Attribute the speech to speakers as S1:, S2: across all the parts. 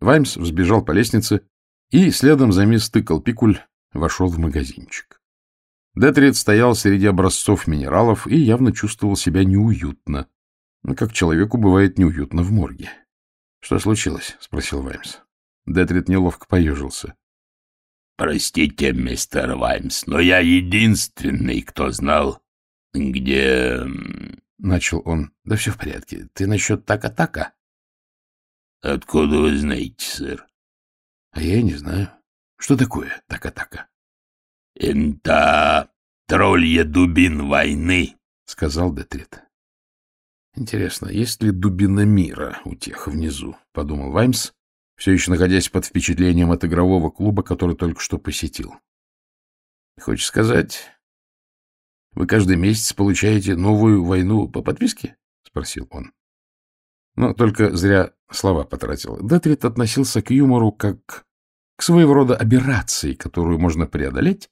S1: Ваймс взбежал по лестнице и следом за мисс тыкал пикуль вошел в магазинчик. Детрид стоял среди образцов минералов и явно чувствовал себя неуютно, ну, как человеку бывает неуютно в морге. — Что случилось? — спросил Ваймс. Детрид неловко поежился.
S2: — Простите, мистер Ваймс, но я единственный, кто знал, где...
S1: — начал он. — Да все в порядке. Ты насчет така-така?
S2: Откуда вы знаете, сэр?
S1: — А я не знаю. Что такое така-така?
S2: — Это троллья дубин войны, —
S1: сказал Детрит. — Интересно, есть ли дубина мира у тех внизу? — подумал Ваймс, все еще находясь под впечатлением от игрового клуба, который только что посетил. — Хочешь сказать, вы каждый месяц получаете новую войну по подписке? — спросил он. — но только зря слова потратил. Детрит относился к юмору как к своего рода аберрации, которую можно преодолеть,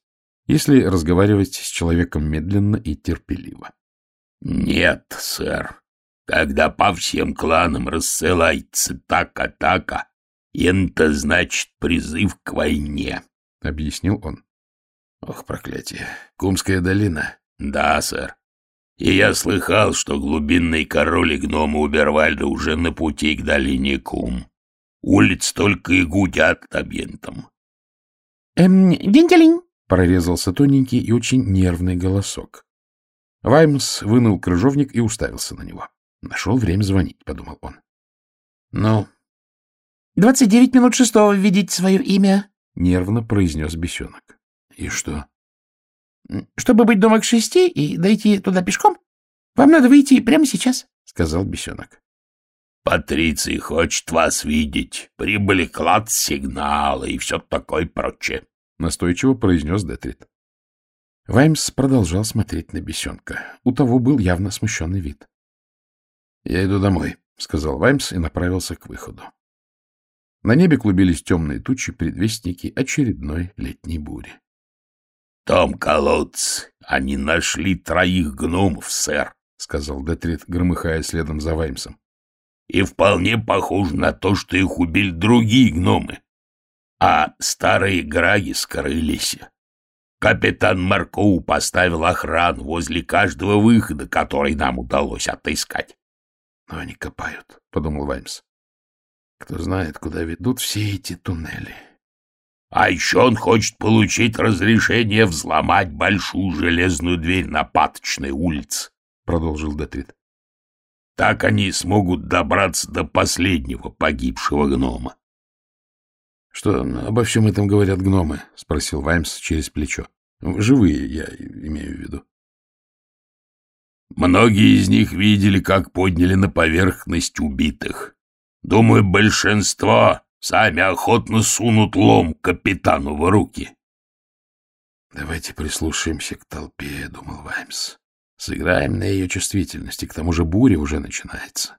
S1: если разговаривать с человеком медленно и терпеливо.
S2: — Нет, сэр, когда по всем кланам рассылается так-атака, это значит призыв к войне, —
S1: объяснил он. — Ох, проклятие, Кумская долина.
S2: — Да, сэр. И я слыхал, что глубинный король и гномы Убервальда уже на пути к долине Кум. Улиц только и гудят объентом.
S3: «Эм, динь-делинь!»
S1: — прорезался тоненький и очень нервный голосок. Ваймс вынул крыжовник и уставился на него. Нашел время звонить, — подумал он. «Ну?»
S3: «Двадцать девять минут шестого введите свое имя», —
S1: нервно произнес бесенок. «И что?»
S3: Чтобы быть дома к шести и дойти туда пешком, вам надо выйти прямо сейчас, — сказал бесенок.
S2: — Патриций хочет вас видеть. Прибыли клад сигнала и все такое прочее, —
S1: настойчиво произнес Детрит. Ваймс продолжал смотреть на бесенка. У того был явно смущенный вид. — Я иду домой, — сказал Ваймс и направился к выходу. На небе клубились темные тучи, предвестники очередной летней бури
S2: том колодце они нашли троих гномов, сэр, — сказал Детрит, громыхая следом за Ваймсом. — И вполне похоже на то, что их убили другие гномы. А старые граги скрылись. Капитан Маркоу поставил охрану возле каждого выхода, который нам удалось отыскать.
S1: — Но они копают, — подумал Ваймс. — Кто знает, куда ведут все эти туннели.
S2: А еще он хочет получить разрешение взломать большую железную дверь на Паточной улице, — продолжил Детрит. Так они смогут добраться до последнего погибшего гнома.
S1: — Что обо всем этом говорят гномы? — спросил Ваймс через плечо. — Живые, я имею в виду.
S2: Многие из них видели, как подняли на поверхность убитых. Думаю, большинство Сами охотно сунут лом капитану в руки.
S1: «Давайте прислушаемся к толпе», — думал Ваймс. «Сыграем на ее чувствительности, к тому же буря уже начинается.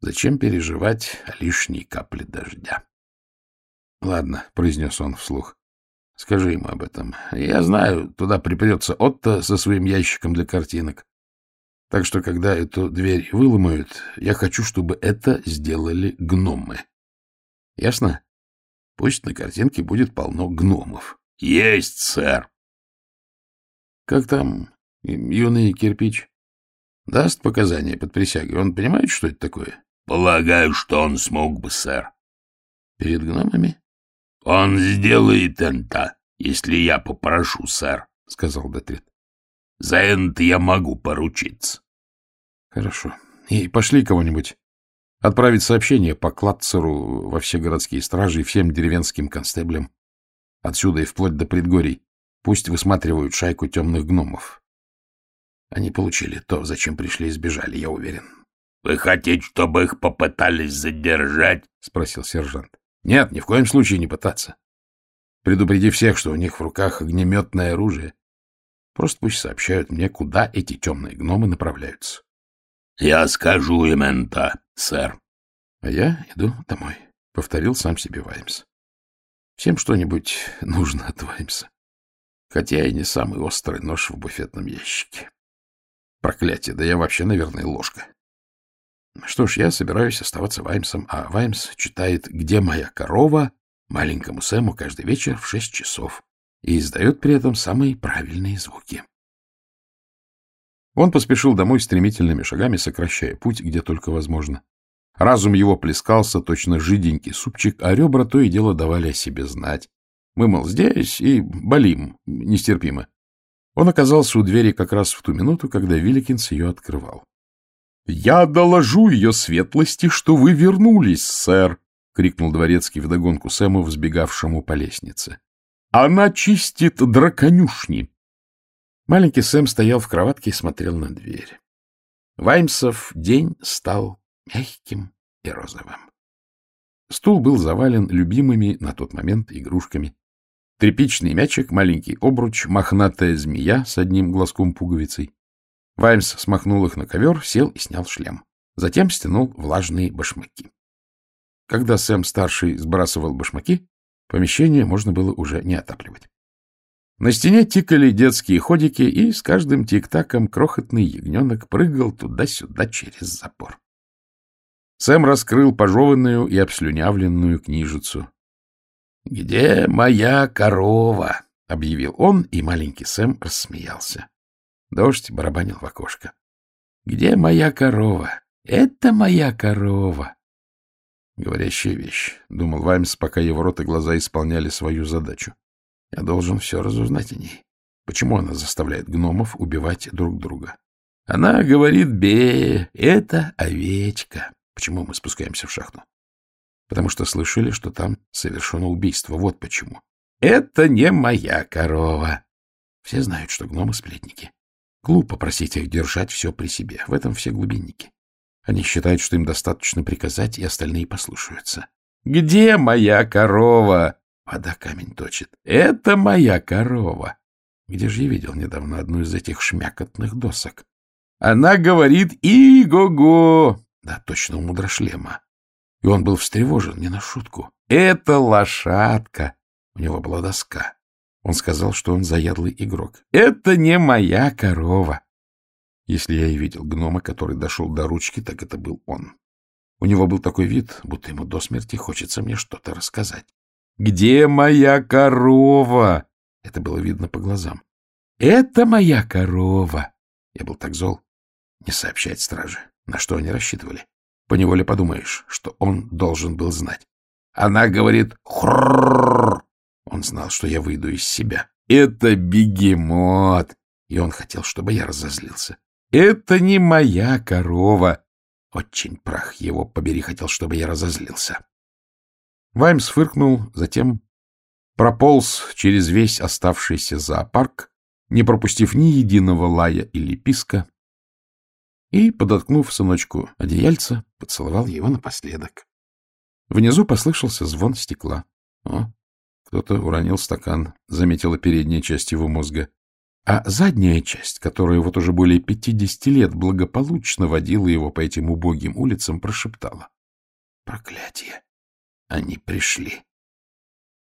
S1: Зачем переживать лишние капли дождя?» «Ладно», — произнес он вслух. «Скажи ему об этом. Я знаю, туда припрется Отто со своим ящиком для картинок. Так что, когда эту дверь выломают, я хочу, чтобы это сделали гномы. Ясно? Пусть на картинке будет полно гномов.
S2: Есть, сэр.
S1: Как там юный кирпич? Даст показания под присягой? Он понимает, что это такое?
S2: Полагаю, что он смог бы, сэр.
S1: Перед гномами?
S2: Он сделает это, если я попрошу, сэр, — сказал Детрит. За это я могу поручиться.
S1: Хорошо. И пошли кого-нибудь отправить сообщение по Кладцеру во все городские стражи и всем деревенским констеблям. Отсюда и вплоть до предгорий. Пусть высматривают шайку темных гномов. Они получили то, зачем пришли и сбежали, я уверен.
S2: — Вы хотите, чтобы их попытались задержать?
S1: — спросил сержант. — Нет, ни в коем случае не пытаться. Предупреди всех, что у них в руках огнеметное оружие. Просто пусть сообщают мне, куда эти темные гномы направляются.
S2: Я скажу им это, сэр.
S1: А я иду домой, — повторил сам себе Ваймс. Всем что-нибудь нужно от Ваймса. Хотя и не самый острый нож в буфетном ящике. Проклятие, да я вообще, наверное, ложка. Что ж, я собираюсь оставаться Ваймсом, а Ваймс читает «Где моя корова?» маленькому Сэму каждый вечер в шесть часов и издает при этом самые правильные звуки. Он поспешил домой стремительными шагами, сокращая путь, где только возможно. Разум его плескался, точно жиденький супчик, а ребра то и дело давали о себе знать. Мы, мол, здесь и болим нестерпимо. Он оказался у двери как раз в ту минуту, когда Виликинс ее открывал. — Я доложу ее светлости, что вы вернулись, сэр! — крикнул дворецкий вдогонку Сэму, взбегавшему по лестнице. — Она чистит драконюшни! — Маленький Сэм стоял в кроватке и смотрел на дверь. Ваймсов день стал мягким и розовым. Стул был завален любимыми на тот момент игрушками. Тряпичный мячик, маленький обруч, мохнатая змея с одним глазком пуговицей. Ваймс смахнул их на ковер, сел и снял шлем. Затем стянул влажные башмаки. Когда Сэм-старший сбрасывал башмаки, помещение можно было уже не отапливать. На стене тикали детские ходики, и с каждым тик-таком крохотный ягненок прыгал туда-сюда через запор. Сэм раскрыл пожеванную и обслюнявленную книжицу. — Где моя корова? — объявил он, и маленький Сэм рассмеялся. Дождь барабанил в окошко. — Где моя корова? Это моя корова. Говорящая вещь, — думал Ваймс, пока его рот и глаза исполняли свою задачу. Я должен все разузнать о ней. Почему она заставляет гномов убивать друг друга? Она говорит, бе, это овечка. Почему мы спускаемся в шахту? Потому что слышали, что там совершено убийство. Вот почему. Это не моя корова. Все знают, что гномы сплетники. Глупо просить их держать все при себе. В этом все глубинники. Они считают, что им достаточно приказать, и остальные послушаются. «Где моя корова?» Вода камень точит. Это моя корова. Где же я видел недавно одну из этих шмякотных досок? Она говорит «Иго-го!» Да, точно, у мудрошлема. И он был встревожен, не на шутку. «Это лошадка!» У него была доска. Он сказал, что он заядлый игрок. «Это не моя корова!» Если я и видел гнома, который дошел до ручки, так это был он. У него был такой вид, будто ему до смерти хочется мне что-то рассказать. «Где моя корова?» Это было видно по глазам. «Это моя корова!» Я был так зол. Не сообщать страже, на что они рассчитывали. Поневоле подумаешь, что он должен был знать. Она говорит «хррррр». Он знал, что я выйду из себя. «Это бегемот!» И он хотел, чтобы я разозлился. «Это не моя корова!» Очень прах его побери хотел, чтобы я разозлился. Ваймс фыркнул, затем прополз через весь оставшийся зоопарк, не пропустив ни единого лая или писка, и, подоткнув сыночку одеяльца, поцеловал его напоследок. Внизу послышался звон стекла. О, кто-то уронил стакан, заметила передняя часть его мозга. А задняя часть, которая вот уже более пятидесяти лет благополучно водила его по этим убогим улицам, прошептала. — Проклятие! они пришли.